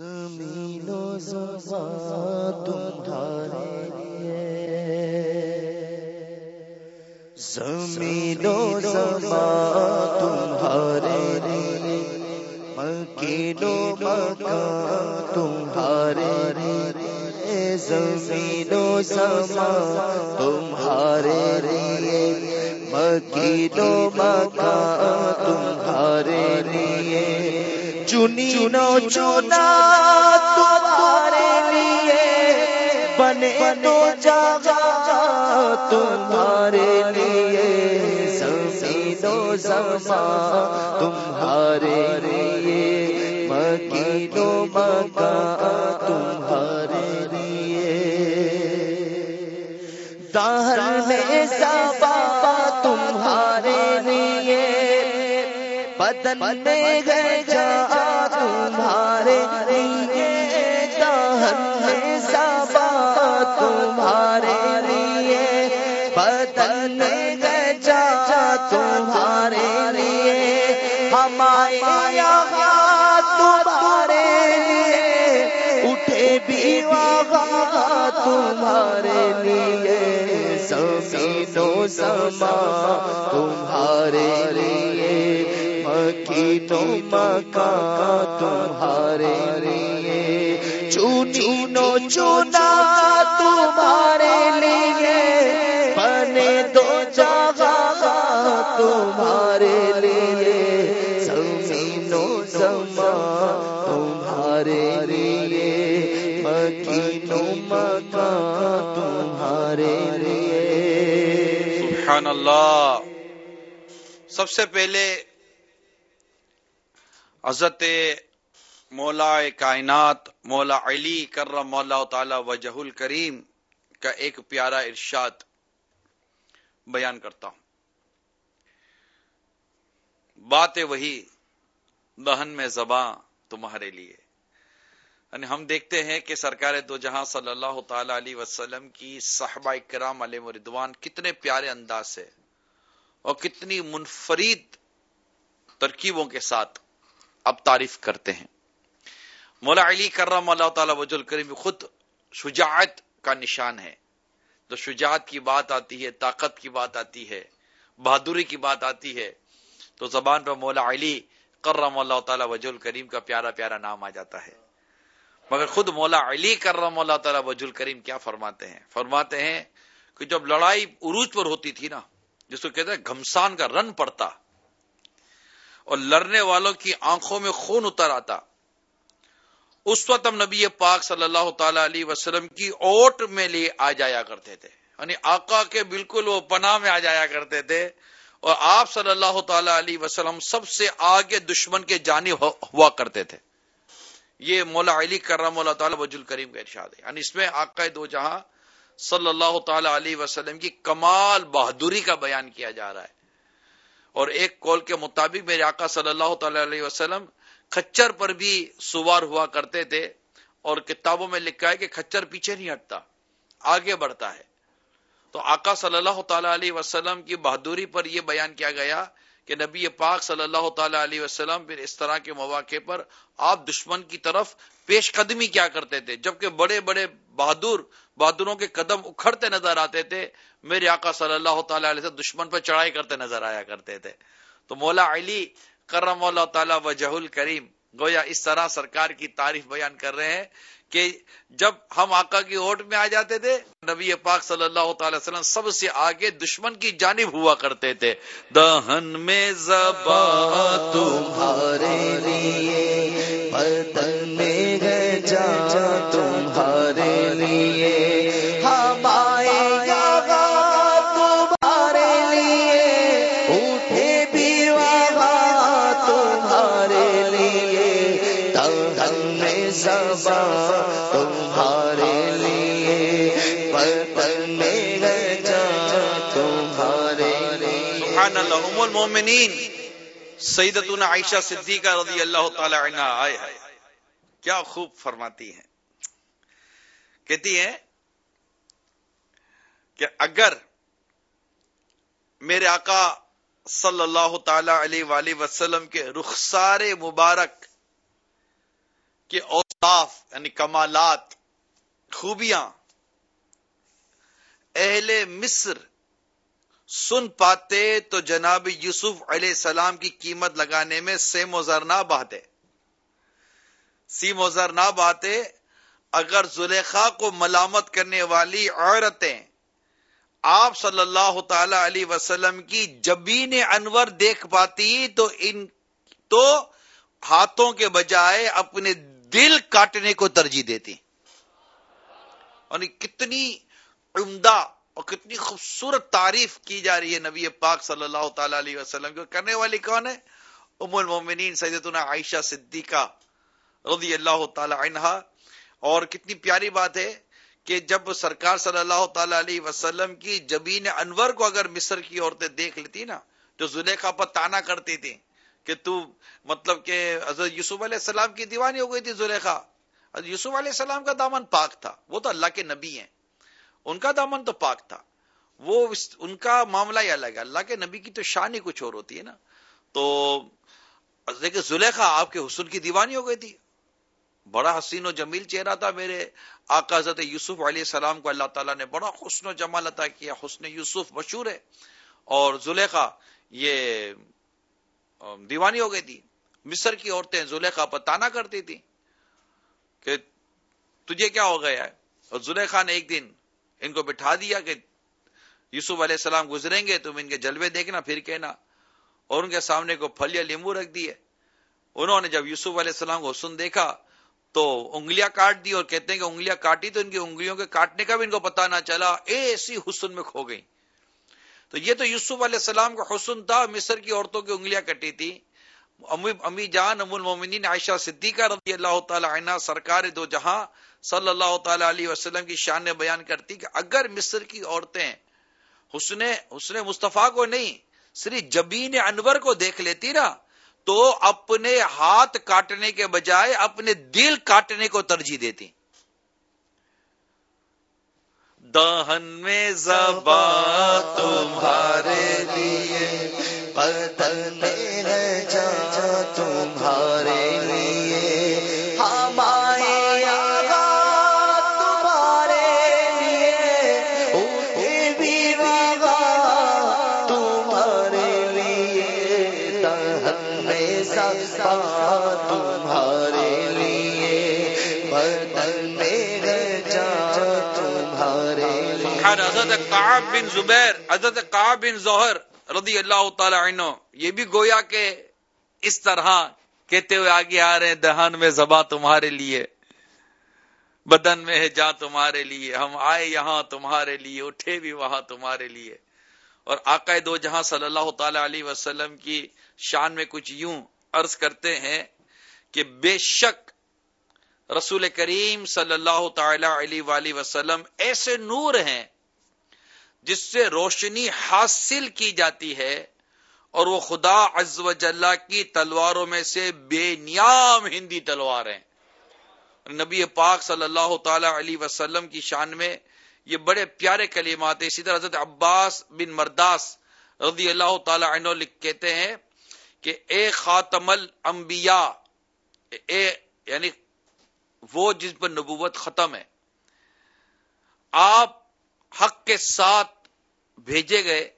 زمین و زمان تمہارے زمین و زمان تمہارے مکین و مکان تمہارے زمین و زمان تمہارے مکین و مکان تمہارے چنی نو چونا تمہارے لیے بنے تو جگہ تمہارے لیے زمین و زمان تمہارے لیے مکین و مکان تمہارے لیے دہر میں سبا بدن میں گئے جا تمہارے لیے دہن میں سبا تمہارے لیے۔ بدن میں گئے جا تمہارے لیے۔ ہمارے یہاں تمہارے لیے۔ اٹھے بھی وہاں تمہارے لیے۔ زمین و زمان تمہارے لیے۔ مکین و مکان تمہارے لیے؟ چونی نو چونا تمہارے لیے۔ بنے دو جگہ تمہارے لیے۔ زمین و تمہارے لیے۔ مکین مکان تمہارے لیے۔ سبحان اللہ۔ سب سے پہلے حضرت مولا کائنات مولا علی کرم مولا تعالی وجہ الکریم کا ایک پیارا ارشاد بیان کرتا ہوں۔ بات وہی دہن میں زباں تمہارے لیے۔ یعنی ہم دیکھتے ہیں کہ سرکار دو جہاں صلی اللہ تعالی علیہ وسلم کی صحابہ کرام علیہ مردوان کتنے پیارے انداز سے اور کتنی منفرد ترکیبوں کے ساتھ اب تعریف کرتے ہیں۔ مولا علی کرم اللہ تعالی وج الکریم خود شجاعت کا نشان ہے۔ تو شجاعت کی بات آتی ہے، طاقت کی بات آتی ہے، بہادری کی بات آتی ہے۔ تو زبان پر مولا علی کرم اللہ تعالی وج الکریم کا پیارا پیارا نام آ جاتا ہے۔ مگر خود مولا علی کرم اللہ تعالی وج الکریم کیا فرماتے ہیں؟ فرماتے ہیں کہ جب لڑائی عروج پر ہوتی تھی نا، جس کو کہتے ہیں گھمسان کا رن پڑتا اور لڑنے والوں کی آنکھوں میں خون اتر آتا۔ اس وقت ہم نبی پاک صلی اللہ تعالی علیہ وسلم کی اوٹ میں لے آ جایا کرتے تھے۔ یعنی آقا کے بالکل وہ پناہ میں آ جایا کرتے تھے۔ اور آپ صلی اللہ تعالی علیہ وسلم سب سے آگے دشمن کے جانب ہوا کرتے تھے۔ یہ مولا علی کرم اللہ تعالی وج الکریم کا ارشاد ہے۔ یعنی اس میں آقا دو جہاں صلی اللہ تعالی علیہ وسلم کی کمال بہادری کا بیان کیا جا رہا ہے۔ اور ایک کال کے مطابق میرے آقا صلی اللہ تعالی علیہ وسلم کچر پر بھی سوار ہوا کرتے تھے اور کتابوں میں لکھا ہے کہ کچر پیچھے نہیں ہٹتا، آگے بڑھتا ہے۔ تو آقا صلی اللہ تعالی علیہ وسلم کی بہادری پر یہ بیان کیا گیا کہ نبی پاک صلی اللہ تعالی علیہ وسلم پھر اس طرح کے مواقع پر آپ دشمن کی طرف پیش قدمی کیا کرتے تھے، جبکہ بڑے بڑے بہادر، بہادروں کے قدم اکھڑتے نظر آتے تھے، میرے آقا صلی اللہ تعالی علیہ وسلم دشمن پر چڑھائی کرتے نظر آیا کرتے تھے۔ تو مولا علی کرم اللہ تعالی وجہ الکریم گویا اس طرح سرکار کی تعریف بیان کر رہے ہیں کہ جب ہم آقا کی اوٹ میں آ جاتے تھے، نبی پاک صلی اللہ تعالی وسلم سب سے آگے دشمن کی جانب ہوا کرتے تھے۔ دہن میں زبا تمہارے لیے تمہارے لیے بدن میں گئے جا، تمہارے سبحان اللہ ام المومنین، سیدتنا عائشہ صدیقہ رضی اللہ تعالی عنہ آئے ہیں۔ کیا خوب فرماتی ہیں۔ کہتی ہیں کہ اگر میرے آقا صلی اللہ تعالی علیہ وآلہ وسلم کے رخسار مبارک کے اوصاف یعنی کمالات، خوبیاں۔ اہل مصر سن پاتے تو جناب یوسف علیہ السلام کی قیمت لگانے میں سے موزر نہ بہتے۔ سی موزر نہ بہتے، اگر زلیخا کو ملامت کرنے والی عورتیں آپ صلی اللہ تعالی علیہ وسلم کی جبین انور دیکھ پاتی تو ان، تو ہاتھوں کے بجائے اپنے دل کاٹنے کو ترجیح دیتی۔ اور کتنی عمدہ اور کتنی خوبصورت تعریف کی جا رہی ہے نبی پاک صلی اللہ تعالی علیہ وسلم کو۔ کرنے والی کون ہے؟ ام المومنین سیدتنا عائشہ صدیقہ رضی اللہ تعالی عنہ اور کتنی پیاری بات ہے کہ جب سرکار صلی اللہ تعالی علیہ وسلم کی جبین انور کو اگر مصر کی عورتیں دیکھ لیتی نا تو زلیخا پر تانا کرتی تھی کہ تو مطلب کہ حضرت یوسف علیہ السلام کی دیوانی ہو گئی تھی زلیخا۔ حضرت یوسف علیہ السلام کا دامن پاک تھا۔ وہ تو اللہ کے نبی ہیں۔ ان کا دامن تو پاک تھا۔ وہ ان کا معاملہ ہی الگ ہے۔ اللہ کے نبی کی تو شان ہی کچھ اور ہوتی ہے نا۔ تو زلیخا آپ کے حسن کی دیوانی ہو گئی تھی۔ بڑا حسین و جمیل چہرہ تھا میرے۔ آقا حضرت یوسف علیہ السلام کو اللہ تعالیٰ نے بڑا حسن و جمال عطا کیا۔ حسن یوسف مشہور ہے۔ اور زلیخا، یہ دیوانی ہو گئی تھی۔ مصر کی عورتیں زلیخا پر تانا کرتی تھی کہ تجھے کیا ہو گیا ہے؟ اور زلیخا نے ایک دن ان کو بٹھا دیا کہ یوسف علیہ السلام گزریں گے، تم ان کے جلوے دیکھنا، پھر کہنا۔ اور ان کے سامنے کو پھل یا لیمبو رکھ دیے۔ انہوں نے جب یوسف علیہ السلام کو حسن دیکھا تو انگلیاں کاٹ دی اور کہتے ہیں کہ انگلیاں کاٹی تو ان کی انگلیوں کے کاٹنے کا بھی ان کو پتا نہ چلا۔ ایسی حسن میں کھو گئی تو یہ تو یوسف علیہ السلام کا حسن تھا، مصر کی عورتوں کی انگلیاں کٹی تھی۔ امی جان، ام المومنین عائشہ صدیقہ رضی اللہ تعالی عنہ، سرکار دو جہاں صلی اللہ تعالی علیہ وسلم کی شان نے بیان کرتی کہ اگر مصر کی عورتیں حسن حسن مصطفیٰ کو نہیں صرف جبین انور کو دیکھ لیتی نا، تو اپنے ہاتھ کاٹنے کے بجائے اپنے دل کاٹنے کو ترجیح دیتی۔ دہن میں زبا تمہارے لیے بدل میں حضرت قعب بن زبیر، حضرت قعب بن زہر رضی اللہ تعالی عنہ، یہ بھی گویا کہ اس طرح کہتے ہوئے آگے آ رہے ہیں دہان میں زباں تمہارے لیے، بدن میں ہے جا تمہارے لیے، ہم آئے یہاں تمہارے لیے، اٹھے بھی وہاں تمہارے لیے۔ اور آقا دو جہاں صلی اللہ تعالی علیہ وسلم کی شان میں کچھ یوں عرض کرتے ہیں کہ بے شک رسول کریم صلی اللہ تعالی علیہ وآلہ وسلم ایسے نور ہیں جس سے روشنی حاصل کی جاتی ہے اور وہ خدا عز و جلہ کی تلواروں میں سے بے نیام ہندی تلوار ہیں۔ نبی پاک صلی اللہ تعالی علیہ وسلم کی شان میں یہ بڑے پیارے کلمات ہیں۔ اسی طرح حضرت عباس بن مرداس رضی اللہ تعالی عنہ کہتے ہیں کہ اے خاتم الانبیاء، اے یعنی وہ جس پر نبوت ختم ہے، آپ حق کے ساتھ بھیجے گئے،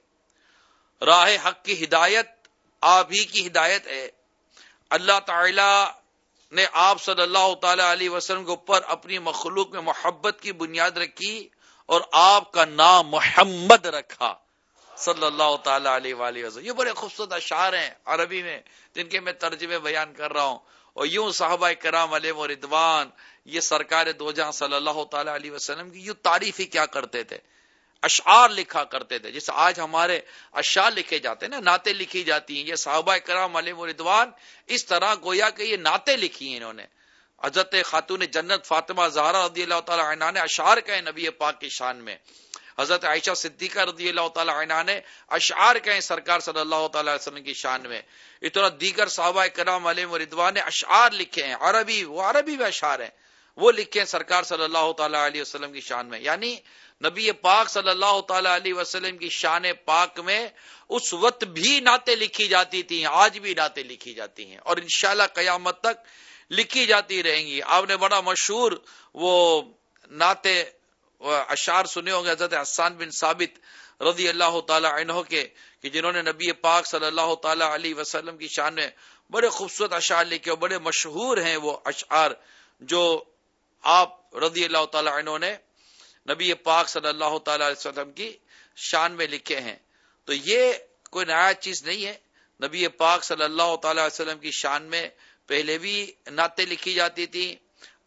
راہ حق کی ہدایت آپ ہی کی ہدایت ہے۔ اللہ تعالی نے آپ صلی اللہ تعالی علیہ وسلم کے اوپر اپنی مخلوق میں محبت کی بنیاد رکھی اور آپ کا نام محمد رکھا۔ صلی اللہ تعالی علیہ وآلہ وسلم۔ یہ بڑے خوبصورت اشعار ہیں عربی میں، جن کے میں ترجمے بیان کر رہا ہوں۔ اور یوں صحابہ کرام علیہ و ردوان، یہ سرکار دو جہاں صلی اللہ تعالی علیہ وسلم کی، یوں تعریف ہی کیا کرتے تھے؟ اشعار لکھا کرتے تھے، جیسے آج ہمارے اشعار لکھے جاتے ہیں نا، نعتیں لکھی جاتی ہیں، یہ صحابہ کرام علیہ و ردوان اس طرح گویا کہ یہ نعتیں لکھی ہیں انہوں نے۔ حضرت خاتون جنت فاطمہ زہرا رضی اللہ تعالی عنہ نے اشعار کہے نبی پاک کی شان میں۔ حضرت عائشہ صدیقہ رضی اللہ تعالی عنہ نے اشعار کہیں سرکار صلی اللہ تعالی وسلم کی شان میں۔ اتنا دیگر صحابہ کرام علیہ و ردوان نے اشعار لکھے ہیں، عربی، وہ عربی میں اشعار ہیں۔ وہ لکھے ہیں سرکار صلی اللہ تعالی علیہ وسلم کی شان میں۔ یعنی نبی پاک صلی اللہ تعالی علیہ وسلم کی شان پاک میں اس وقت بھی نعتیں لکھی جاتی تھی آج بھی نعتیں لکھی جاتی ہیں۔ اور انشاءاللہ قیامت تک لکھی جاتی رہیں گی۔ آپ نے بڑا مشہور وہ ناطے اشار سنے ہوں گے حضرت حسان بن ثابت رضی اللہ تعالی عنہ کے کہ جنہوں نے نبی پاک صلی اللہ تعالی علیہ وسلم کی شان میں بڑے خوبصورت اشعار لکھے اور بڑے مشہور ہیں وہ اشعار جو آپ رضی اللہ تعالی عنہ نے نبی پاک صلی اللہ تعالی علیہ وسلم کی شان میں لکھے ہیں۔ تو یہ کوئی نیا چیز نہیں ہے۔ نبی پاک صلی اللہ تعالی علیہ وسلم کی شان میں پہلے بھی نعتیں لکھی جاتی تھی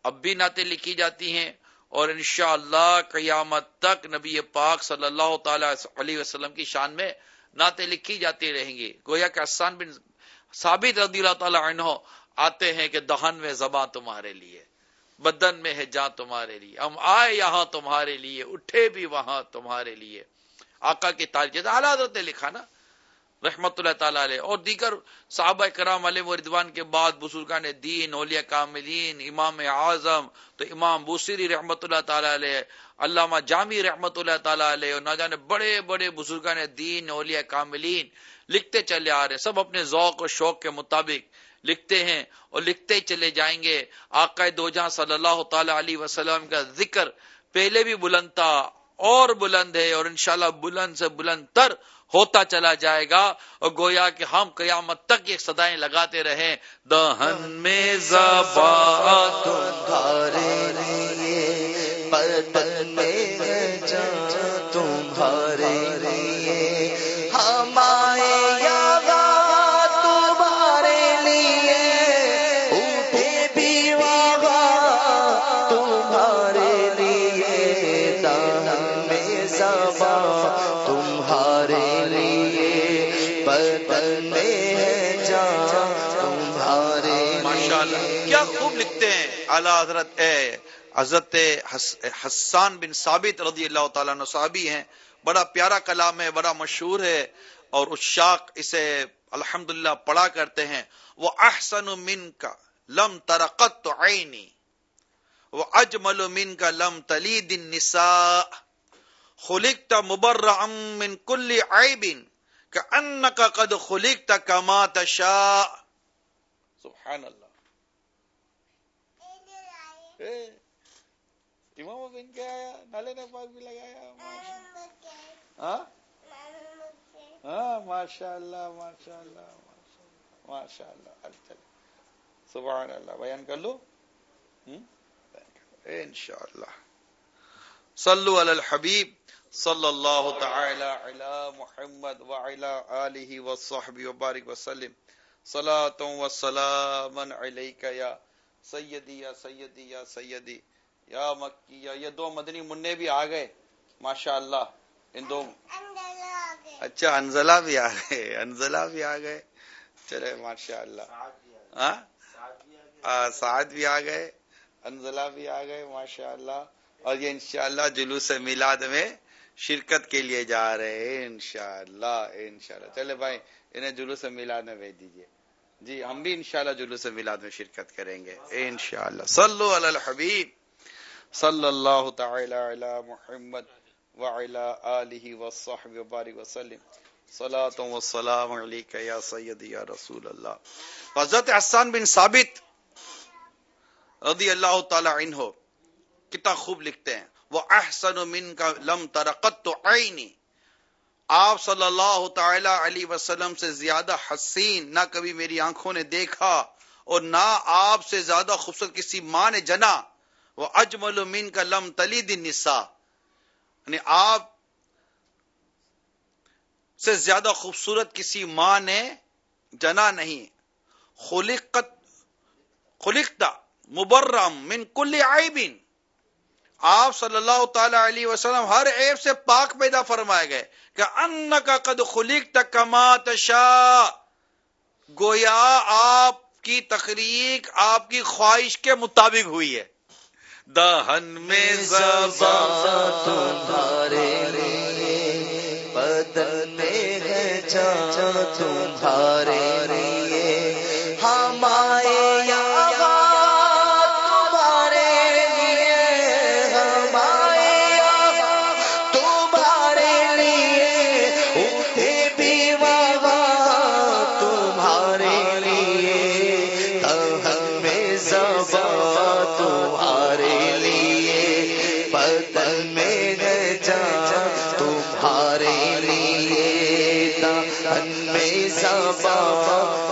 اب بھی نعتیں لکھی جاتی ہیں۔ اور انشاءاللہ قیامت تک نبی پاک صلی اللہ تعالی علیہ وسلم کی شان میں نعتیں لکھی جاتی رہیں گی۔ گویا کہ حسان بن ثابت رضی اللہ تعالی عنہ آتے ہیں کہ دہن میں زباں تمہارے لیے، بدن میں ہے جاں تمہارے لیے، ہم آئے یہاں تمہارے لیے، اٹھے بھی وہاں تمہارے لیے۔ آقا کی تاریخ اعلیٰ حضرت نے لکھا نا رحمت اللہ تعالیٰ علیہ۔ اور دیگر صحابہ کرام علیہ وردوان کے بعد بزرگان دین، اولیاء کاملین، امام اعظم، تو امام بوسری رحمت اللہ تعالیٰ علیہ، علامہ جامی رحمت اللہ تعالیٰ علیہ، اور نہ جانے بڑے بڑے بزرگان دین، اولیاء کاملین لکھتے چلے آ رہے سب اپنے ذوق و شوق کے مطابق لکھتے ہیں اور لکھتے چلے جائیں گے۔ آقا دو جہاں صلی اللہ تعالی علیہ وسلم کا ذکر پہلے بھی بلند تھا، اور بلند ہے، اور انشاءاللہ بلند سے بلند تر ہوتا چلا جائے گا اور گویا کہ ہم قیامت تک یہ سدائیں لگاتے رہیں۔ دہن میں تمہارے لیے میں جان۔ اعلیٰ حضرت اے حضرت حسان بن ثابت رضی اللہ تعالیٰ عنہ صحابی ہیں، بڑا پیارا کلام ہے، بڑا مشہور ہے، اور اشاق اسے الحمدللہ پڑھا کرتے ہیں۔ وہ احسن من کا لم ترقت عینی، وہ اجمل من کا لم تلید النساء، خلقت مبرعا من كل عیب كأنك قد خلقت كما تشاء۔ سبحان اللہ۔ امام بن کے آیا، نالے نے پاک بھی لگایا ہاں؟ ہاں ماشاء اللہ ماشاء اللہ ماشاء اللہ اچھا سبحان اللہ بیان کر لو۔ انشاء اللہ صلو علی الحبیب صلی اللہ تعالی علی محمد وعلی آلہ وصحبہ وبارک وسلم صلاة و سلام علیک یا سیدی یا سیدی یا سیدی یا مکی یا یہ دو مدنی منع بھی آ گئے ماشاء اللہ ان دو اچھا انزلہ بھی آ گئے انزلہ بھی آ گئے چلے ماشاء اللہ ہاں سعد بھی آ گئے انزلہ بھی آ گئے ماشاء اللہ اور یہ انشاءاللہ جلوس میلاد میں شرکت کے لیے جا رہے ہیں انشاءاللہ انشاءاللہ۔ چلے بھائی انہیں جلوس میلاد میں بھیج دیجیے۔ جی ہم بھی انشاءاللہ جلوس میلاد میں شرکت کریں گے۔ انشاءاللہ۔ صلو علی الحبیب۔ صلی اللہ تعالی علی محمد وعلی آلہ وصحبہ وبارک وسلم۔ صلاة و سلام یا سیدی یا رسول اللہ حضرت حسان بن ثابت رضی اللہ تعالی عنہ کتنا خوب لکھتے ہیں۔ وہ احسن من کا لم ترقت تو عینی۔ آپ صلی اللہ تعالی علیہ وسلم سے زیادہ حسین، نہ کبھی میری آنکھوں نے دیکھا اور نہ آپ سے زیادہ خوبصورت کسی ماں نے جنا۔ وہ اجمل من کا لم تلی دن نسا یعنی آپ سے زیادہ خوبصورت کسی ماں نے جنا نہیں۔ خلقت خلقتا مبرم من کل عیبین آپ صلی اللہ تعالی علیہ وسلم ہر عیب سے پاک پیدا فرمائے گئے کہ ان کا قد خلیق تک کما تشا گویا آپ کی تخلیق، آپ کی خواہش کے مطابق ہوئی ہے۔ دہن میں تمہارے لیے، بدن میں ہے جان تمہارے جا تمہارے لیے دن میں سبا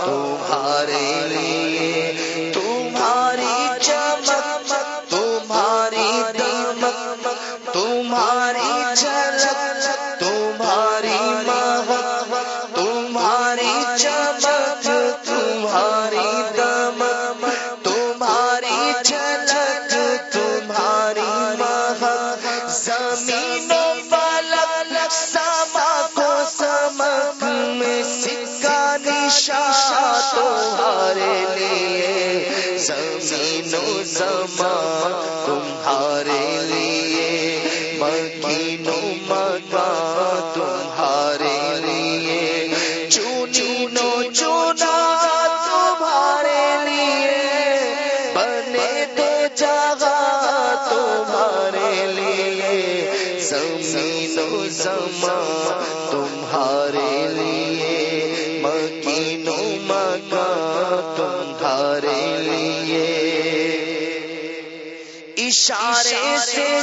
تمہارے لیے تمہاری چمک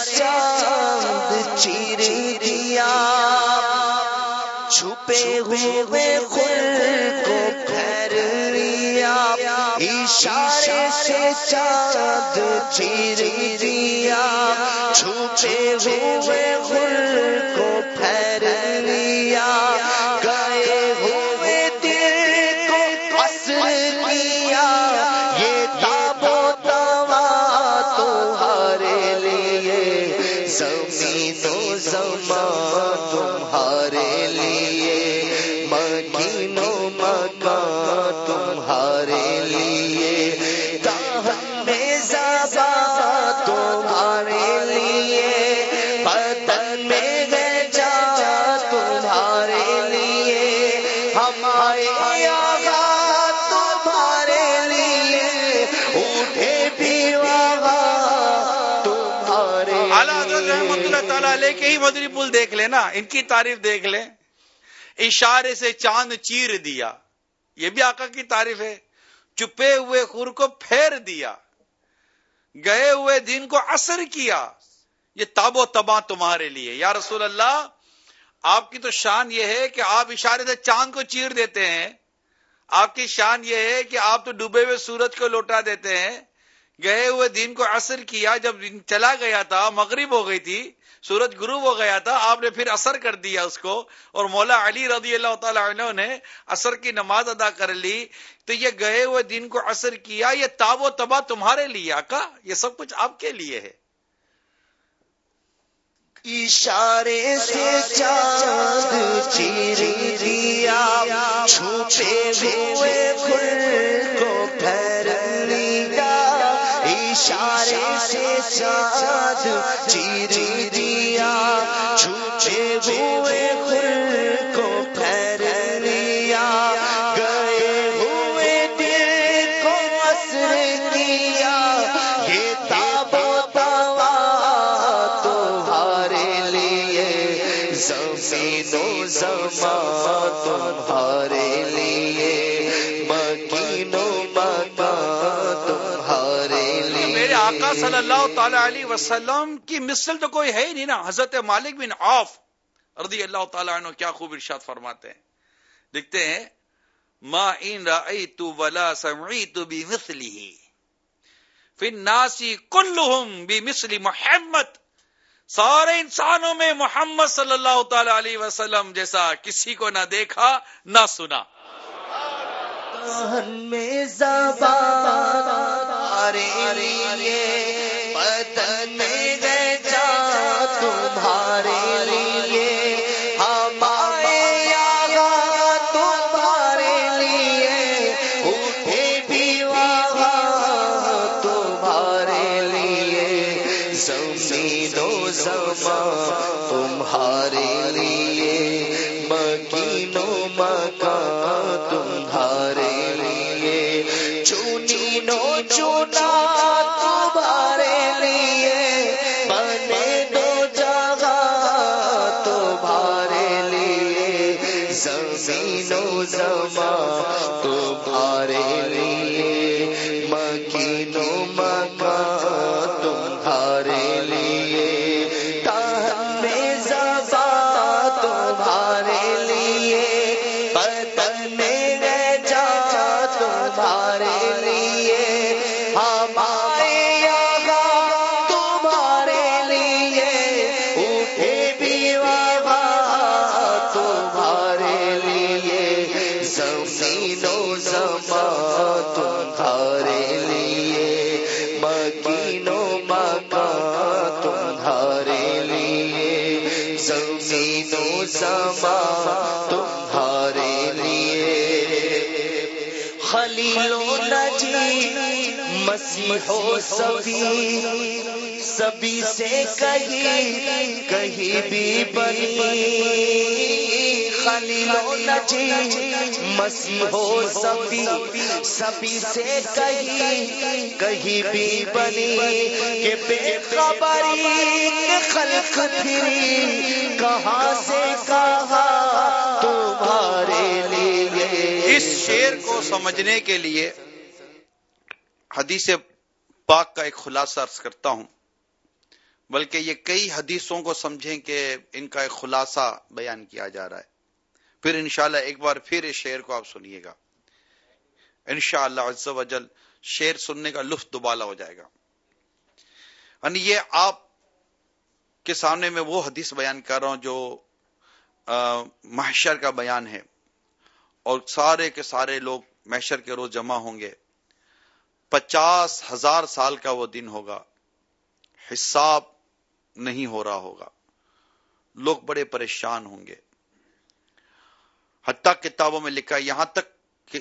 چاند چیر دیا، چھپے ہوئے خل کو پھیر لیا۔ اشارے سے چاند چیر دیا، چھپے ہوئے خل تعالیٰ مدری پل دیکھ لیں نا، ان کی تعریف دیکھ لیں اشارے سے چاند چیر دیا۔ یہ بھی آقا کی تعریف ہے۔ چپے ہوئے خور کو پھیر دیا۔ گئے ہوئے دن کو اثر کیا۔ یہ تاب و تباہ تمہارے لیے۔ یا رسول اللہ، آپ کی تو شان یہ ہے کہ آپ اشارے سے چاند کو چیر دیتے ہیں۔ آپ کی شان یہ ہے کہ آپ تو ڈوبے ہوئے سورج کو لوٹا دیتے ہیں۔ گئے ہوئے دن کو اثر کیا۔ جب چلا گیا تھا، مغرب ہو گئی تھی سورج غروب ہو گیا تھا، آپ نے پھر اثر کر دیا اس کو۔ اور مولا علی رضی اللہ تعالی عنہ نے اثر کی نماز ادا کر لی۔ تو یہ گئے ہوئے دن کو اثر کیا، یہ تاب و تباہ تمہارے لیے آقا، یہ سب کچھ آپ کے لیے ہے۔ اشارے سے چاند چیر دیا چھپے ہوئے خل کو پھیر لیا۔ اشارے سے چاند چیر اللہ تعالی علیہ وسلم کی مثل تو کوئی ہے ہی نہیں نا۔ حضرت مالک بن عوف رضی اللہ تعالیٰ عنہ کیا خوب ارشاد فرماتے ہیں۔ لکھتے ہیں، ما ان رأیت ولا سمعیت بمثله فی الناس کلہم بمثل محمد۔ سارے انسانوں میں محمد صلی اللہ تعالی علیہ وسلم جیسا کسی کو نہ دیکھا، نہ سنا۔ دہن میں زبان تمہارے لیے بدن گئے جا تمہارے لیے ہمارے آگا تمہارے لیے اٹھے بھی وہاں تمہارے لیے زمین و زمان تمہارے لیے مکین و مکان چونا سبھی سبھی سے کہیں کہیں بھی بنی۔ خلیل و نجی مسیح و سبھی سبھی سے کہیں کہیں بھی بنی۔ کہ بے خبری خلق پھری، کہاں سے کہا تمہارے لیے۔ اس شیر کو سمجھنے کے لیے حدیث پاک کا ایک خلاصہ عرض کرتا ہوں۔ بلکہ یہ کئی حدیثوں کو سمجھیں کہ ان کا ایک خلاصہ بیان کیا جا رہا ہے۔ پھر انشاءاللہ ایک بار پھر اس شعر کو آپ سنیے گا۔ انشاءاللہ عز و جل شعر سننے کا لطف دوبالا ہو جائے گا۔ یعنی یہ آپ کے سامنے میں وہ حدیث بیان کر رہا ہوں جو محشر کا بیان ہے۔ اور سارے کے سارے لوگ محشر کے روز جمع ہوں گے۔ پچاس ہزار سال کا وہ دن ہوگا۔ حساب نہیں ہو رہا ہوگا۔ لوگ بڑے پریشان ہوں گے۔ حتیٰ کتابوں میں لکھا یہاں تک کہ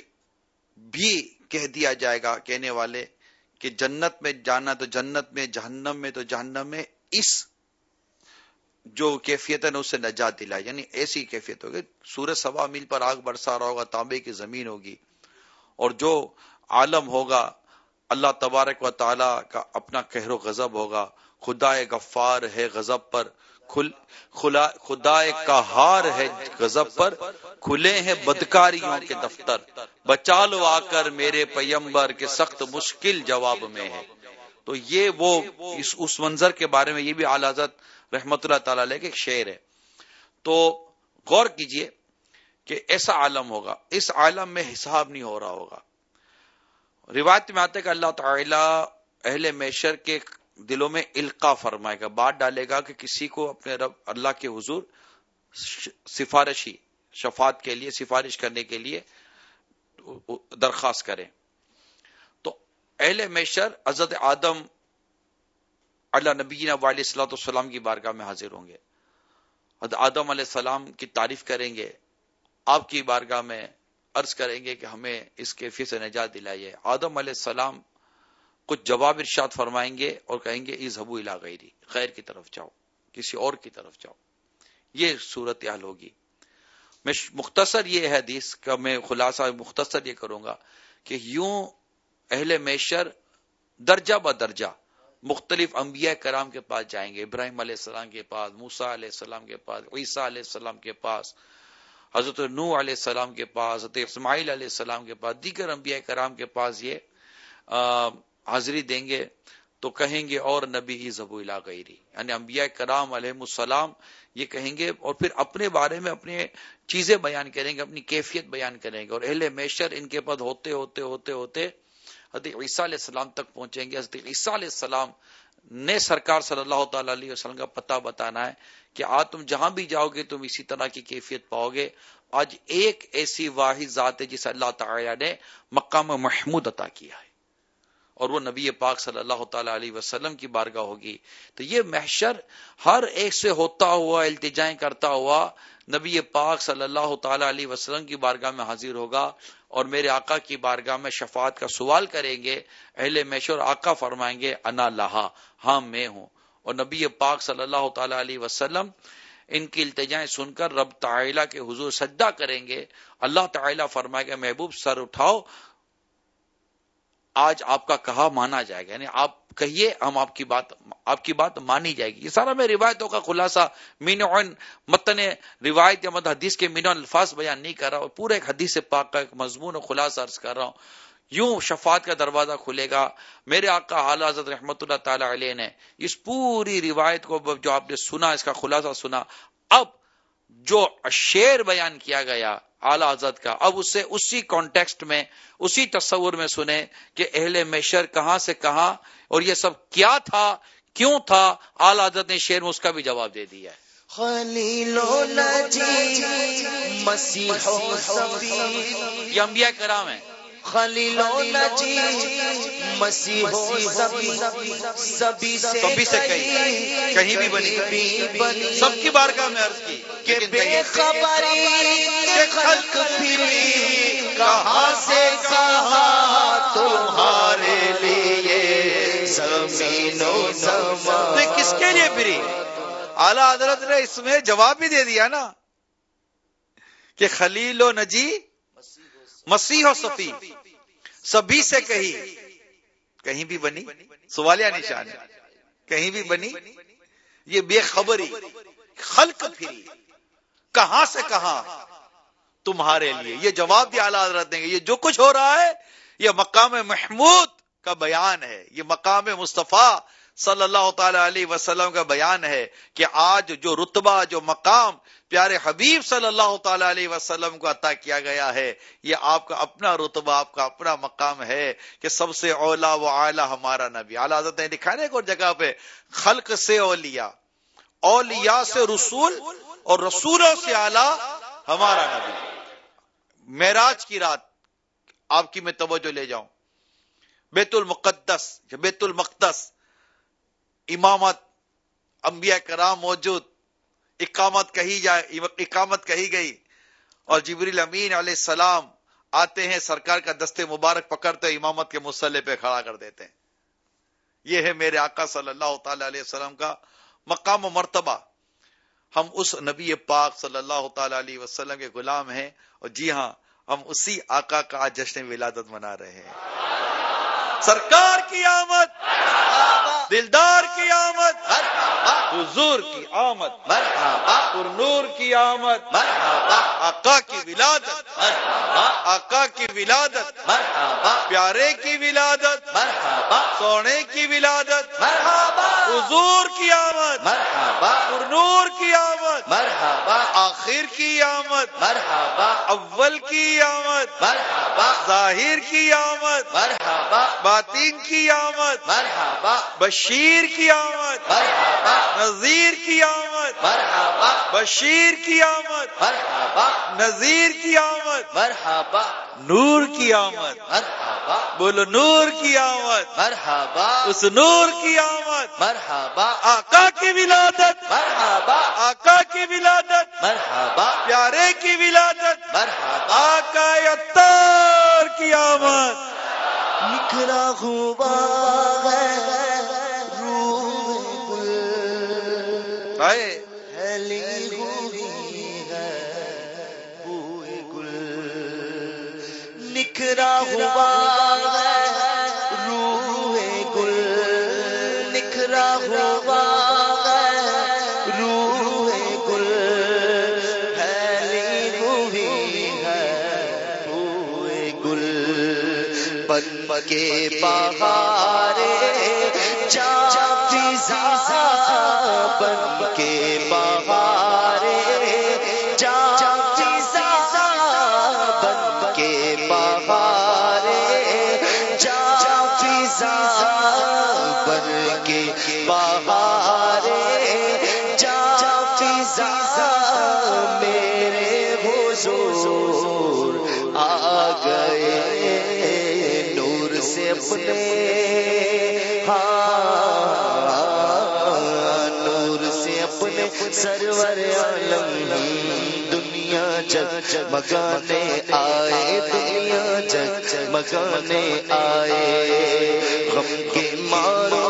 بھی کہہ دیا جائے گا کہنے والے کہ جنت میں جانا تو جنت میں، جہنم میں تو جہنم میں۔ اس جو کیفیت ہے نا اسے نجات دلائے یعنی ایسی کیفیت ہوگی۔ سورج سوا میل پر آگ برسا رہا ہوگا، تانبے کی زمین ہوگی۔ اور جو عالم ہوگا اللہ تبارک و تعالی کا اپنا کہر و غضب ہوگا۔ خدا غفار ہے غضب پر خدا کا ہار ہے غضب پر، کھلے ہیں بدکاریوں کے دفتر۔ بچا لو آ کر میرے پیمبر کے سخت مشکل جواب میں ہے۔ تو یہ وہ اس منظر کے بارے میں یہ بھی اعلی رحمت اللہ تعالی علیہ کے ایک شعر ہے۔ تو غور کیجیے کہ ایسا عالم ہوگا، اس عالم میں حساب نہیں ہو رہا ہوگا۔ روایت میں آتے کہ اللہ تعالی اہل میشر کے دلوں میں القا فرمائے گا، بات ڈالے گا کہ کسی کو اپنے رب، اللہ کے حضور سفارشی شفات کے لیے، سفارش کرنے کے لیے درخواست کریں تو اہل میشر عزت آدم اللہ نبی علیہ السلاۃ السلام کی بارگاہ میں حاضر ہوں گے۔ آدم علیہ السلام کی تعریف کریں گے۔ آپ کی بارگاہ میں عرض کریں گے کہ ہمیں اس کیفیت سے نجات دلائیے آدم علیہ السلام کچھ جواب ارشاد فرمائیں گے اور کہیں گے از حبو الا غیری، خیر کی طرف جاؤ، کسی اور کی طرف جاؤ۔ یہ صورت حال ہوگی۔ میں مختصر یہ حدیث کا میں خلاصہ مختصر یہ کروں گا کہ یوں اہل میشر درجہ بدرجہ مختلف انبیاء کرام کے پاس جائیں گے۔ ابراہیم علیہ السلام کے پاس موسا علیہ السلام کے پاس، عیسیٰ علیہ السلام کے پاس۔ حضرت نو علیہ السلام کے پاس، حضرت اسماعیل علیہ السلام کے پاس، دیگر انبیاء کرام کے پاس یہ حاضری دیں گے تو کہیں گے اور نبی ہی زبو غیری۔ یعنی انبیاء کرام علیہ السلام یہ کہیں گے اور پھر اپنے بارے میں اپنے چیزیں بیان کریں گے، اپنی کیفیت بیان کریں گے۔ اور اہل میشر ان کے پاس ہوتے ہوتے ہوتے ہوتے حضرت عیسیٰ علیہ السلام تک پہنچیں گے۔ حضرت عیسیٰ علیہ السلام نے سرکار صلی اللہ تعالی علیہ وسلم کا پتہ بتانا ہے کہ آج تم جہاں بھی جاؤ گے تم اسی طرح کی کیفیت پاؤ گے۔ آج ایک ایسی واحد ذات ہے جس اللہ تعالی نے مقام محمود عطا کیا ہے۔ اور وہ نبی پاک صلی اللہ تعالی علیہ وسلم کی بارگاہ ہوگی۔ تو یہ محشر ہر ایک سے ہوتا ہوا، التجائیں کرتا ہوا نبی پاک صلی اللہ تعالی علیہ وسلم کی بارگاہ میں حاضر ہوگا۔ اور میرے آقا کی بارگاہ میں شفاعت کا سوال کریں گے، اہل میشور آقا فرمائیں گے، انا لہا ہاں میں ہوں۔ اور نبی پاک صلی اللہ تعالی علیہ وسلم ان کی التجائیں سن کر رب تعالیٰ کے حضور سجدہ کریں گے۔ اللہ تعالیٰ فرمائے گا، محبوب سر اٹھاؤ آج آپ کا کہا مانا جائے گا یعنی آپ کہیے ہم آپ کی بات، آپ کی بات مانی جائے گی۔ یہ سارا میں روایتوں کا خلاصہ مین متن روایت یا مت حدیث کے مین الفاظ بیان نہیں کر رہا اور پورے ایک حدیث پاک کا ایک مضمون و خلاصہ عرض کر رہا ہوں۔ یوں شفاعت کا دروازہ کھلے گا۔ میرے آقا اعلی حضرت رحمت اللہ تعالی علیہ نے اس پوری روایت کو جو آپ نے سنا، اس کا خلاصہ سنا۔ اب جو شعر بیان کیا گیا اعلی حضرت کا۔ اب اسے اسی کانٹیکسٹ میں اسی تصور میں سنے کہ اہل میشر کہاں سے کہاں اور یہ سب کیا تھا کیوں تھا؟ اعلی حضرت نے شعر میں اس کا بھی جواب دے دیا ہے۔ یہ انبیاء کرام ہیں۔ سبھی سے کہیں کہیں بھی بنی۔ سب کی بارگاہ میں عرض کی کہ بے خبری کے کہاں سے کہاں تمہارے لیے زمین و زمان۔ کس کے لیے پھری؟ اعلی حضرت نے اس میں جواب بھی دے دیا نا کہ خلیل و نجی، مسیح و صفی، سبھی سے کہی۔ کہیں بھی بنی؟ سوالیہ نشان۔ کہیں بھی بنی؟ یہ بے خبری، خلق پھری۔ کہاں سے کہاں؟ تمہارے لیے۔ یہ جواب بھی اعلیٰ حضرت دیں گے۔ یہ جو کچھ ہو رہا ہے، یہ مقام محمود کا بیان ہے۔ یہ مقام مصطفیٰ صلی اللہ تعالی علیہ وسلم کا بیان ہے کہ آج جو رتبہ، جو مقام پیارے حبیب صلی اللہ تعالی علیہ وسلم کو عطا کیا گیا ہے، یہ آپ کا اپنا رتبہ، آپ کا اپنا مقام ہے کہ سب سے اولا و اعلیٰ ہمارا نبی۔ اعلیٰ حضرت نے لکھا نا ایک اور جگہ پہ، خلق سے اولیاء اولیاء سے رسول اور رسولوں سے اعلیٰ ہمارا نبی۔ معراج کی رات آپ کی میں توجہ لے جاؤں۔ بیت المقدس یا بیت المقدس امامت انبیاء کرام موجود، اقامت کہی جائے، اقامت کہی گئی۔ اور جبریل امین علیہ السلام آتے ہیں، سرکار کا دستے مبارک پکڑتے، امامت کے مسلح پہ کھڑا کر دیتے ہیں۔ یہ ہے میرے آقا صلی اللہ تعالی علیہ وسلم کا مقام و مرتبہ۔ ہم اس نبی پاک صلی اللہ تعالی علیہ وسلم کے غلام ہیں اور جی ہاں ہم اسی آقا کا آج جشن ولادت منا رہے ہیں۔ سرکار کی آمد دلدار کی آمد حضور کی آمد نور کی آمد آقا کی ولادت۔ آقا کی ولادت پیارے کی ولادت سونے کی ولادت حضور کی آمد نور کی آمد آخر کی آمد اول کی آمد ظاہر کی آمد باطین کی آمد بشیر کی آمد نذیر کی آمد بشیر کی آمد۔ نذیر کی آمد۔ نور کی آمد۔ بولو نور کی آمد۔ اس نور کی آمد۔ مرحبا۔ آقا کی ولادت۔ مرحبا۔ آقا کی ولادت۔ مرحبا۔ پیارے کی ولادت۔ مرحبا۔ آقا اتار کی آمد۔ نکھرا ہوا ہے۔ نکھرا ہوا روح گل نکھرا ہوا روح گل پھیلی ہوئی ہے بوئے گل پن کے بہارے جا فضا بن کے بہارے فضا بن کے بہارے جا فضا میرے حضور آ گئے نور سے اپنے ہاں نور سے اپنے سرور عالم جگ مگانے آئے دنیا جگ مگانے آئے غم کے مارو۔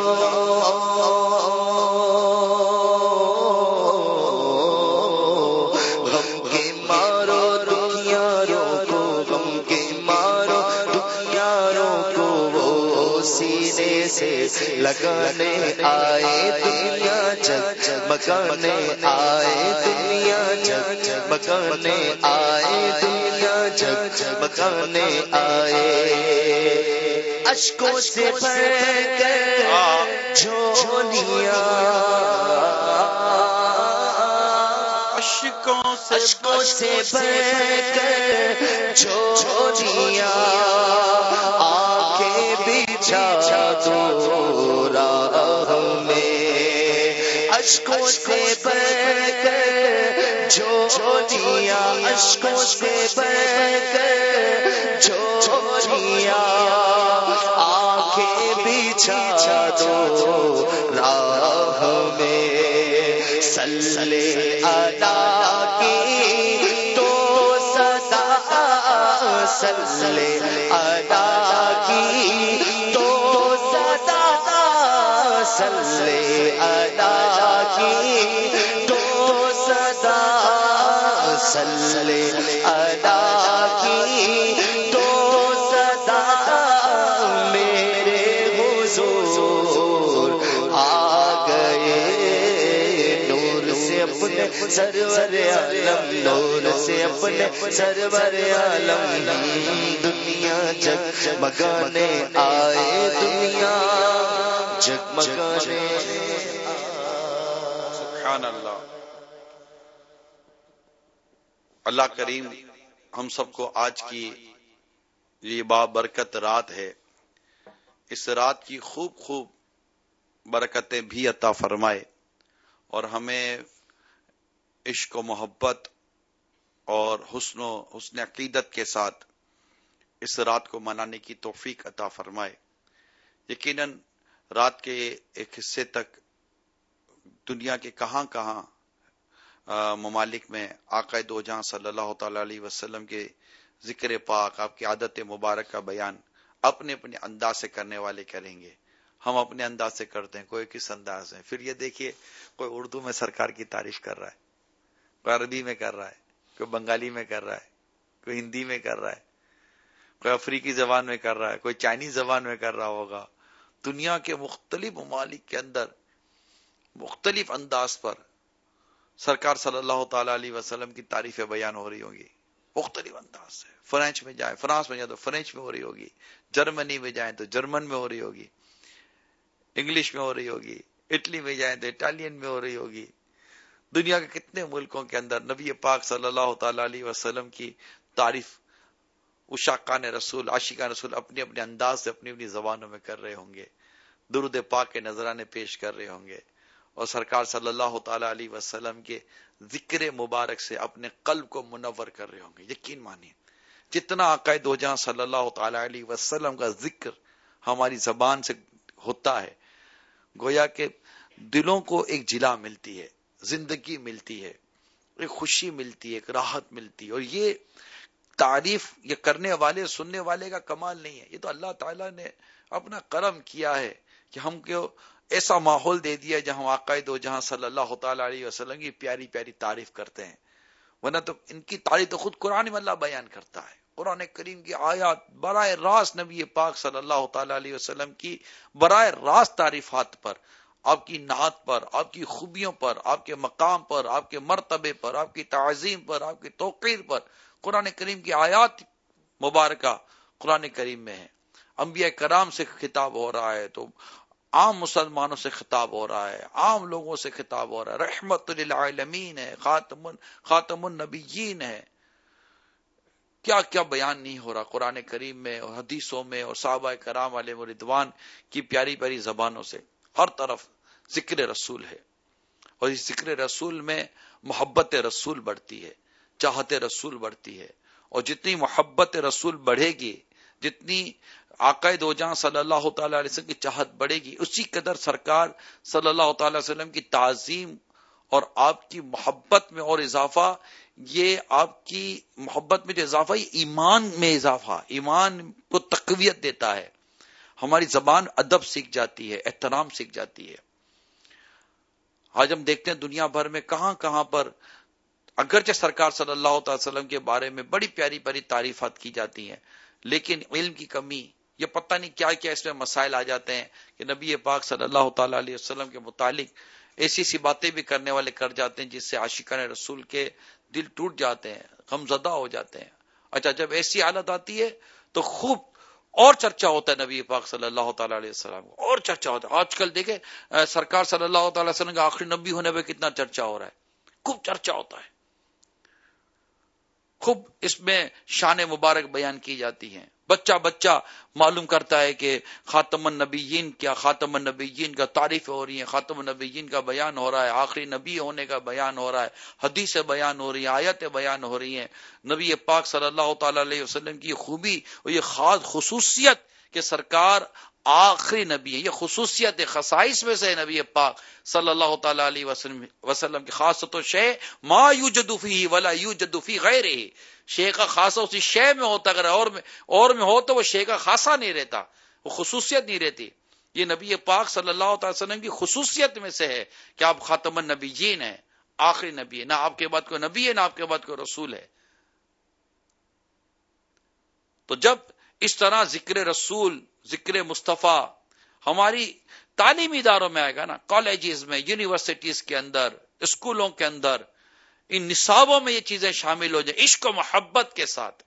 غم کے مارو دنیا رو کو غم کے مارو۔ دنیا رو کو وہ سینے سے لگانے آئے دنیا جگ مگانے آئے دنیا جگ مگانے آئے دنیا جگ مگانے آئے اشکوں سے بھر کر جھولیاں اشکوں سے اشکوں سے بھر کر چھوڑیاں اشکوں سے بھر کر چھوڑیا اشکوں سے بہ کر چھوڑیا آنکھیں بچھا دو، راہ میں سلسلے ادا کی تو سدا سلسلے ادا کی سلسلے ادا کی تو سدا سلسلے ادا کی تو سدا میرے حضور آ گئے نور سے اپنے سرور عالم، نور سے اپنے سرور عالم دنیا جگ مگانے آئے دنیا جگ مگانے سبحان اللہ اللہ کریم ہم سب کو آج کی یہ بابرکت رات ہے۔ اس رات کی خوب خوب برکتیں بھی عطا فرمائے اور ہمیں عشق و محبت اور حسن و حسن عقیدت کے ساتھ اس رات کو منانے کی توفیق عطا فرمائے۔ یقیناً رات کے ایک حصے تک دنیا کے کہاں کہاں ممالک میں آقا دو جہاں صلی اللہ تعالی علیہ وسلم کے ذکر پاک، آپ کی عادت مبارک کا بیان اپنے اپنے انداز سے کرنے والے کریں گے۔ ہم اپنے انداز سے کرتے ہیں، کوئی کس انداز میں؟ پھر یہ دیکھیے، کوئی اردو میں سرکار کی تعریف کر رہا ہے، کوئی عربی میں کر رہا ہے، کوئی بنگالی میں کر رہا ہے، کوئی ہندی میں کر رہا ہے، کوئی افریقی زبان میں کر رہا ہے، کوئی چائنیز زبان میں کر رہا ہوگا۔ دنیا کے مختلف ممالک کے اندر، مختلف انداز پر سرکار صلی اللہ تعالی علیہ وسلم کی تعریفیں بیان ہو رہی ہوں گی۔ مختلف انداز سے۔ فرینچ میں جائیں، فرانس میں جائیں تو فرینچ میں ہو رہی ہوگی، جرمنی میں جائیں تو جرمن میں ہو رہی ہوگی، انگلش میں ہو رہی ہوگی، اٹلی میں جائیں تو اٹالین میں ہو رہی ہوگی۔ دنیا کے کتنے ملکوں کے اندر نبی پاک صلی اللہ تعالی علیہ وسلم کی تعریف اشاقان رسول عاشقان رسول اپنے اپنے انداز سے اپنی اپنی زبانوں میں کر رہے ہوں گے۔ درود پاک کے نذرانے پیش کر رہے ہوں گے۔ اور سرکار صلی اللہ تعالی علیہ وسلم کے ذکر مبارک سے اپنے قلب کو منور کر رہے ہوں گے۔ یقین مانیے، جتنا عقائد دو جہاں صلی اللہ تعالی علیہ وسلم کا ذکر ہماری زبان سے ہوتا ہے، گویا کہ دلوں کو ایک جلا ملتی ہے، زندگی ملتی ہے، ایک خوشی ملتی ہے، ایک راحت ملتی ہے۔ اور یہ تعریف یہ کرنے والے، سننے والے کا کمال نہیں ہے۔ یہ تو اللہ تعالیٰ نے اپنا کرم کیا ہے کہ ہم کو ایسا ماحول دے دیا جہاں عقائد ہو، جہاں صلی اللہ تعالی علیہ وسلم کی پیاری پیاری تعریف کرتے ہیں۔ ورنہ تو ان کی تعریف تو خود قرآن میں اللہ بیان کرتا ہے۔ قرآن کریم کی آیات برائے راست نبی پاک صلی اللہ تعالی علیہ وسلم کی برائے راست تعریفات پر، آپ کی نعت پر، آپ کی خوبیوں پر، آپ کے مقام پر، آپ کے مرتبے پر، آپ کی تعظیم پر، آپ کی توقیر پر قرآن کریم کی آیات مبارکہ قرآن کریم میں ہے۔ انبیاء کرام سے خطاب ہو رہا ہے تو عام مسلمانوں سے خطاب ہو رہا ہے۔ عام لوگوں سے خطاب ہو رہا ہے۔ رحمت للعالمین ہے، خاتم خاتم النبیین ہے۔ کیا کیا بیان نہیں ہو رہا قرآن کریم میں اور حدیثوں میں اور صحابہ کرام علیہ مردوان کی پیاری پیاری زبانوں سے۔ ہر طرف ذکر رسول ہے۔ اور اس ذکر رسول میں محبت رسول بڑھتی ہے۔ چاہت رسول بڑھتی ہے اور جتنی محبت رسول بڑھے گی، جتنی عقائد دو جہاں صلی اللہ تعالی علیہ وسلم کی چاہت بڑھے گی، اسی قدر سرکار صلی اللہ تعالی وسلم کی تعظیم اور آپ کی محبت میں اور اضافہ، یہ آپ کی محبت میں جو اضافہ، یہ ایمان میں اضافہ، ایمان کو تقویت دیتا ہے۔ ہماری زبان ادب سیکھ جاتی ہے، احترام سیکھ جاتی ہے۔ آج ہم دیکھتے ہیں دنیا بھر میں کہاں کہاں پر اگرچہ سرکار صلی اللہ تعالی وسلم کے بارے میں بڑی پیاری پیاری تعریفات کی جاتی ہیں، لیکن علم کی کمی، یہ پتہ نہیں کیا کیا اس میں مسائل آ جاتے ہیں کہ نبی پاک صلی اللہ تعالی علیہ وسلم کے متعلق ایسی سی باتیں بھی کرنے والے کر جاتے ہیں جس سے عاشقان رسول کے دل ٹوٹ جاتے ہیں غم زدہ ہو جاتے ہیں۔ اچھا جب ایسی حالت آتی ہے تو خوب اور چرچا ہوتا ہے نبی پاک صلی اللہ تعالی علیہ وسلم کو، اور چرچا ہوتا ہے۔ آج کل دیکھیں، سرکار صلی اللہ تعالی وسلم کا آخری نبی ہونے پہ کتنا چرچا ہو رہا ہے۔ خوب چرچا ہوتا ہے۔ خوب اس میں شان مبارک بیان کی جاتی ہیں۔ بچہ بچہ معلوم کرتا ہے کہ خاتم النبیین کیا خاتم النبیین کا تعریف ہو رہی ہے خاتم النبیین کا بیان ہو رہا ہے، آخری نبی ہونے کا بیان ہو رہا ہے، حدیث بیان ہو رہی ہے آیت بیان ہو رہی ہیں۔ نبی پاک صلی اللہ تعالی علیہ وسلم کی خوبی اور یہ خاص خصوصیت کہ سرکار آخری نبی ہے یہ خصوصیت خصائص میں سے نبی پاک صلی اللہ تعالی علیہ وسلم کی خاص تو شے۔ ما یو جدوفی ولا یو جدوفی غیر شے کا خاصہ اسی شے میں ہوتا اگر اور میں اور میں ہو تو وہ شے کا خاصا نہیں رہتا۔ وہ خصوصیت نہیں رہتی۔ یہ نبی پاک صلی اللہ تعالی وسلم کی خصوصیت میں سے ہے کہ آپ خاتم النبی جین ہیں۔ آخری نبی ہے نہ آپ کے بعد کوئی نبی ہے، نہ آپ کے بعد کوئی رسول ہے۔ تو جب اس طرح ذکر رسول، ذکر مصطفیٰ ہماری تعلیمی اداروں میں آئے گا نا کالجز میں یونیورسٹیز کے اندر اسکولوں کے اندر، ان نصابوں میں یہ چیزیں شامل ہو جائیں، عشق و محبت کے ساتھ،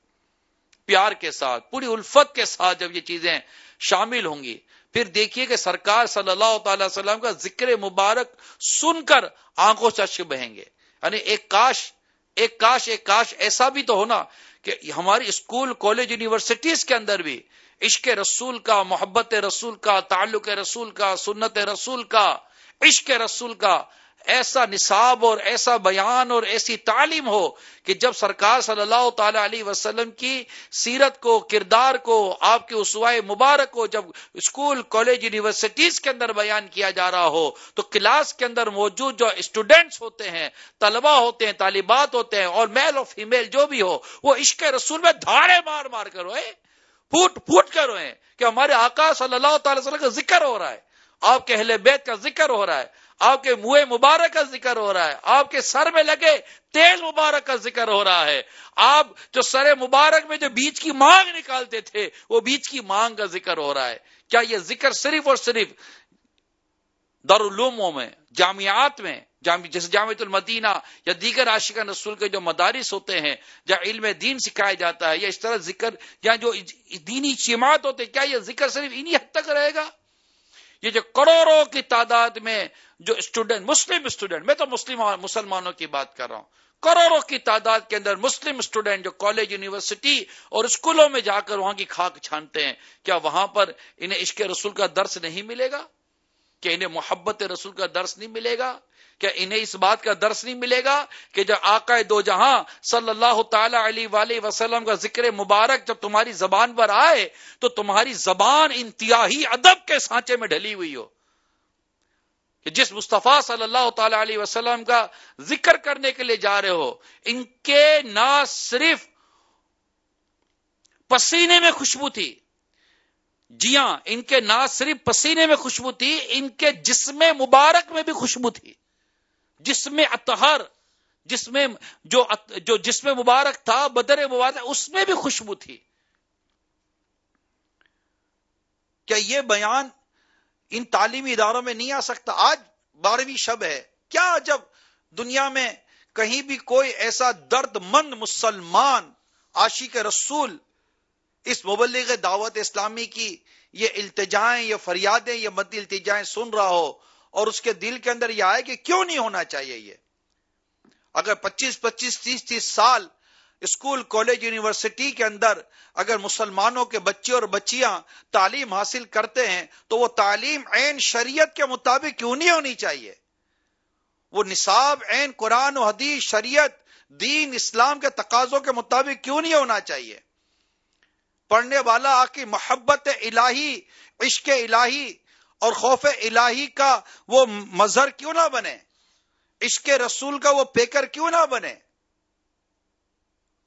پیار کے ساتھ، پوری الفت کے ساتھ جب یہ چیزیں شامل ہوں گی، پھر دیکھیے کہ سرکار صلی اللہ تعالی وسلم کا ذکر مبارک سن کر آنکھوں سے اشک بہیں گے یعنی ایک کاش ایک کاش ایک کاش، ایسا بھی تو ہونا کہ ہماری اسکول، کالج، یونیورسٹیز کے اندر بھی عشق رسول کا، محبت رسول کا، تعلق رسول کا، سنت رسول کا، عشق رسول کا ایسا نصاب اور ایسا بیان اور ایسی تعلیم ہو کہ جب سرکار صلی اللہ تعالی علیہ وسلم کی سیرت کو، کردار کو، آپ کے اسوائے مبارک کو جب اسکول، کالج، یونیورسٹیز کے اندر بیان کیا جا رہا ہو، تو کلاس کے اندر موجود جو اسٹوڈینٹس ہوتے ہیں طلبا ہوتے ہیں، طالبات ہوتے ہیں، اور میل اور فیمیل جو بھی ہو، وہ عشق رسول میں دھاڑے مار مار کر ہوئے پھوٹ پھوٹ کر ہوئے کہ ہمارے آقا صلی اللہ تعالی وسلم کا ذکر ہو رہا ہے، آپ کے اہل بیت کا ذکر ہو رہا ہے۔ آپ کے منہ مبارک کا ذکر ہو رہا ہے، آپ کے سر میں لگے تیل مبارک کا ذکر ہو رہا ہے۔ آپ جو سر مبارک میں جو بیچ کی مانگ نکالتے تھے، وہ بیچ کی مانگ کا ذکر ہو رہا ہے۔ کیا یہ ذکر صرف اور صرف دارالعلوموں میں، جامعات میں، جامع، جیسے جامع المدینہ یا دیگر عاشقہ رسول کے جو مدارس ہوتے ہیں، جہاں علم دین سکھایا جاتا ہے، یا اس طرح ذکر، یا جو دینی اجتماعات ہوتے ہیں، کیا یہ ذکر صرف انہی حد تک رہے گا؟ یہ جو کروڑوں کی تعداد میں جو اسٹوڈنٹ مسلم اسٹوڈنٹ میں تو مسلم مسلمانوں کی بات کر رہا ہوں. کروڑوں کی تعداد کے اندر مسلم اسٹوڈنٹ جو کالج یونیورسٹی اور اسکولوں میں جا کر وہاں کی خاک چھانتے ہیں، کیا وہاں پر انہیں عشق رسول کا درس نہیں ملے گا؟ کہ انہیں محبت رسول کا درس نہیں ملے گا؟ کیا انہیں اس بات کا درس نہیں ملے گا کہ جب آقا دو جہاں صلی اللہ تعالی علیہ وآلہ وسلم کا ذکر مبارک جب تمہاری زبان پر آئے، تو تمہاری زبان انتہائی ادب کے سانچے میں ڈلی ہوئی ہو۔ کہ جس مصطفیٰ صلی اللہ تعالی علیہ وسلم کا ذکر کرنے کے لیے جا رہے ہو، ان کے نہ صرف پسینے میں خوشبو تھی جی ہاں ان کے نہ صرف پسینے میں خوشبو تھی، ان کے جسم مبارک میں بھی خوشبو تھی۔ جس میں اطہر جس میں جو جو جس میں مبارک تھا، بدر مبارک، اس میں بھی خوشبو تھی۔ کیا یہ بیان ان تعلیمی اداروں میں نہیں آ سکتا۔ آج بارہویں شب ہے۔ کیا جب دنیا میں کہیں بھی کوئی ایسا درد مند مسلمان، عاشق رسول اس مبلغ دعوت اسلامی کی یہ التجائیں، یہ فریادیں، یہ مدی التجائیں سن رہا ہو اور اس کے دل کے اندر یہ آئے کہ کیوں نہیں ہونا چاہیے یہ؟ اگر پچیس پچیس، تیس تیس سال اسکول، کالج، یونیورسٹی کے اندر اگر مسلمانوں کے بچے اور بچیاں تعلیم حاصل کرتے ہیں تو وہ تعلیم عین شریعت کے مطابق کیوں نہیں ہونی چاہیے؟ وہ نصاب عین قرآن و حدیث شریعت دین اسلام کے تقاضوں کے مطابق کیوں نہیں ہونا چاہیے؟ پڑھنے والا کی محبت الہی، عشق الہی اور خوف الہی کا وہ مظہر کیوں نہ بنے؟ عشق رسول کا وہ پیکر کیوں نہ بنے؟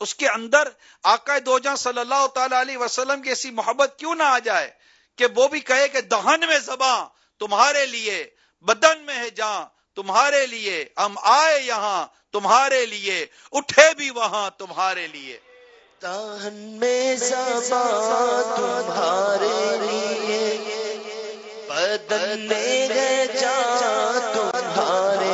اس کے اندر آقا دو جہاں صلی اللہ تعالی علیہ وسلم کی ایسی محبت کیوں نہ آ جائے کہ وہ بھی کہے کہ دہن میں زباں تمہارے لیے، بدن میں ہے جہاں تمہارے لیے، ہم آئے یہاں تمہارے لیے، اٹھے بھی وہاں تمہارے لیے۔ دہن میں زباں تمہارے لیے، بدن میں جا تمہارے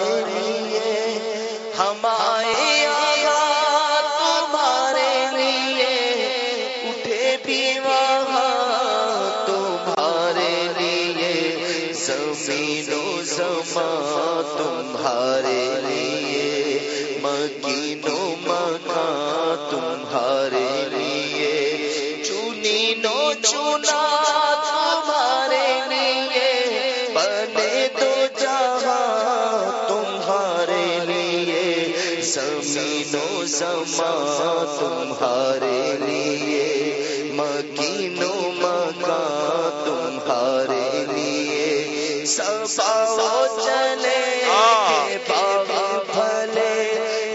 لیے سبا چلے باغ پھلے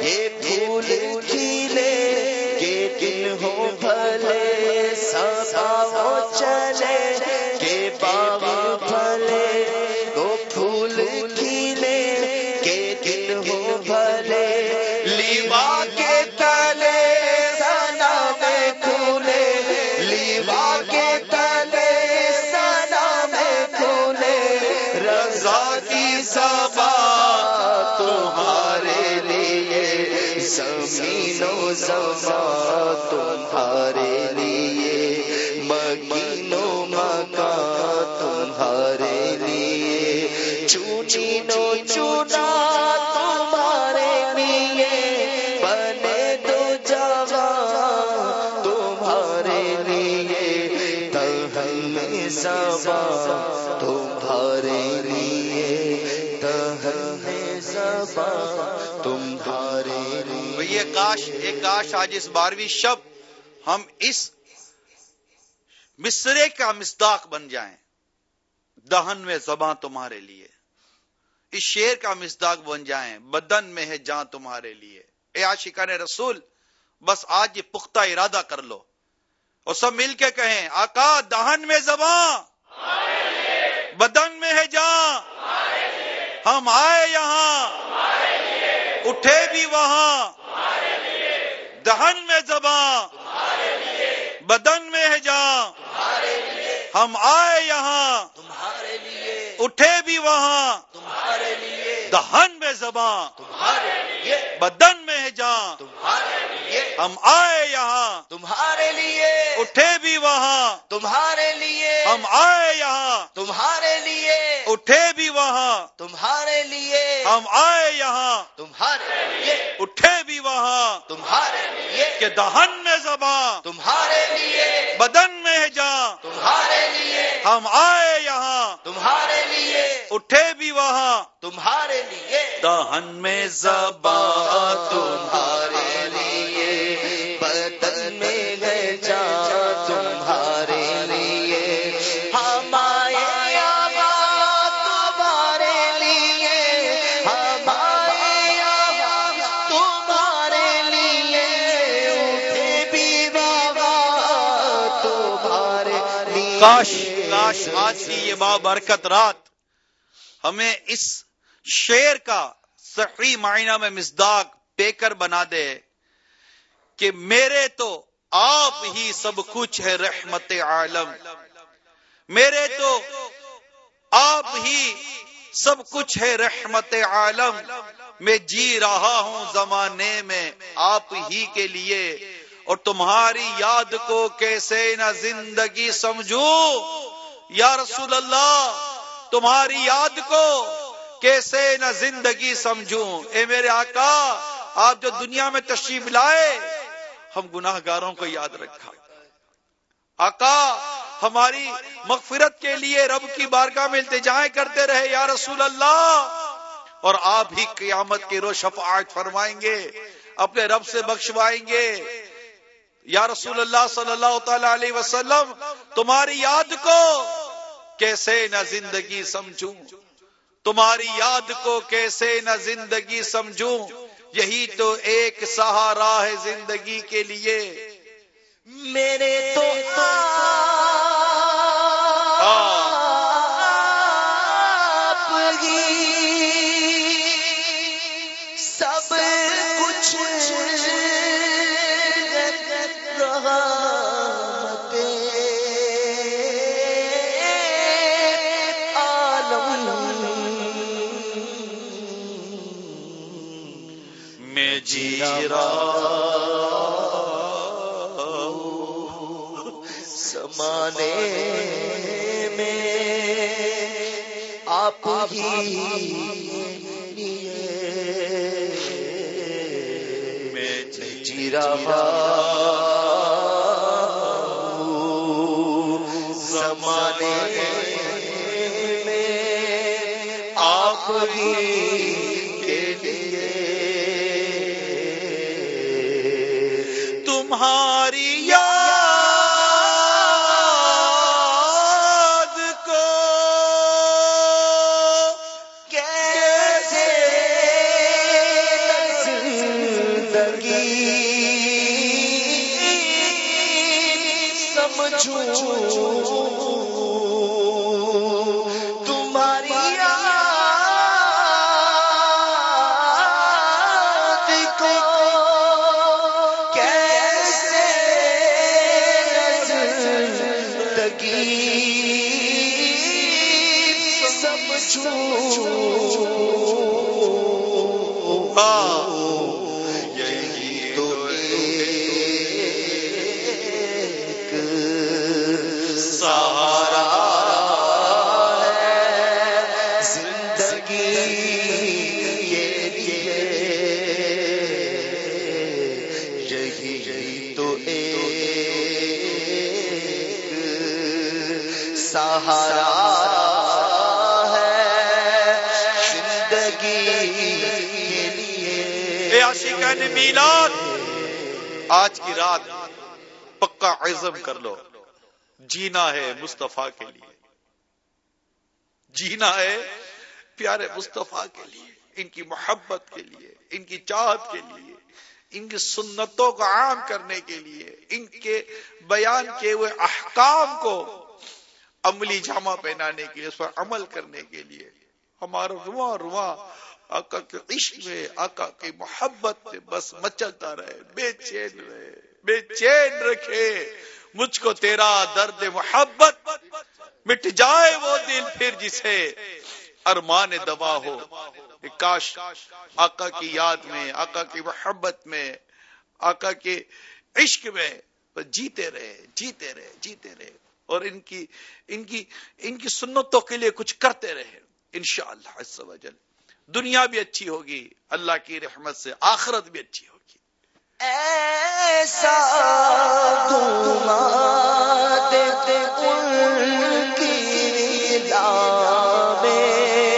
یہ پھول کھلے کہ دن ہو بھلے سبا چلے کہ باغ زما تمہارے لیے مکین و مکا تمہارے لیے۔ چونی نو کاش، ایک کاش آج اس بارہویں شب ہم اس مصرے کا مصداق بن جائیں۔ دہن میں زباں تمہارے لیے۔ اس شیر کا مصداق بن جائیں۔ بدن میں ہے جان تمہارے لیے۔ اے عاشقان رسول، بس آج یہ پختہ ارادہ کر لو۔ اور سب مل کے کہیں، آقا دہن میں زباں۔ بدن میں ہے جان۔ ہم آئے یہاں۔ اٹھے بھی وہاں۔ دہن میں زباں بدن میں ہے جان ہم آئے یہاں تمہارے لیے اٹھے بھی وہاں تمہارے لیے دہن میں زباں تمہارے لیے بدن میں ہے جان تمہارے لیے ہم آئے یہاں تمہارے لیے اٹھے بھی وہاں تمہارے لیے ہم آئے یہاں تمہارے لیے اٹھے بھی وہاں تمہارے لیے ہم آئے یہاں تمہارے لیے اٹھے بھی وہاں تمہارے لیے کہ دہن میں زباں تمہارے لیے بدن میں جان تمہارے لیے ہم آئے یہاں تمہارے لیے اٹھے بھی وہاں تمہارے لیے دہن میں زباں تمہارے کاش کاش آج کی یہ بابرکت رات ہمیں اس شعر کا صحیح معنی میں مزداق پے کر بنا دے کہ میرے تو آپ ہی سب کچھ ہے رحمت عالم۔ میرے تو آپ ہی سب کچھ ہے رحمت عالم۔ میں جی رہا ہوں زمانے میں آپ ہی کے لیے۔ اور تمہاری یاد کو کیسے نہ زندگی سمجھوں یا رسول اللہ، تمہاری یاد کو کیسے نہ زندگی سمجھوں۔ اے میرے آقا، آپ جو دنیا میں تشریف لائے، ہم گناہ گاروں کو یاد رکھا۔ آقا، ہماری مغفرت کے لیے رب کی بارگاہ میں التجائیں کرتے رہے یا رسول اللہ۔ اور آپ ہی قیامت کی رو شفاعت فرمائیں گے، اپنے رب سے بخشوائیں گے۔ یا رسول اللہ صلی اللہ تعالی علیہ وسلم، تمہاری یاد کو کیسے نہ زندگی سمجھوں؟ تمہاری یاد کو کیسے نہ زندگی سمجھوں؟ یہی تو ایک سہارا ہے زندگی کے لیے۔ میرے تو آپ میں جی زمانے میں آپ ہی کے لیے تمہاری جینا ہے مصطفیٰ کے لیے۔ جینا ہے پیارے مصطفیٰ کے لیے، ان کی محبت کے لیے، ان کی چاہت کے لیے، ان کی سنتوں کو عام کرنے کے لیے، ان کے بیان کیے ہوئے احکام کو عملی جامہ پہنانے کے لیے، اس پر عمل کرنے کے لیے۔ ہمارا رواں رواں آقا کے عشق میں، آقا کی محبت میں بس مچلتا رہے، بے چین رہے، بے چین رکھے۔ مجھ کو تیرا درد محبت مٹ جائے وہ دل پھر جسے۔ ارمان دوا ہو۔ کاش آقا کی یاد میں، آقا کی محبت میں، آقا کے عشق میں جیتے رہے جیتے رہے جیتے رہے۔ اور ان کی ان کی ان کی سنتوں کے لیے کچھ کرتے رہے۔ انشاءاللہ عز و جل۔ دنیا بھی اچھی ہوگی، اللہ کی رحمت سے آخرت بھی اچھی ہوگی۔ ایسا دماد ان کی لابے خدا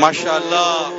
ماشاءاللہ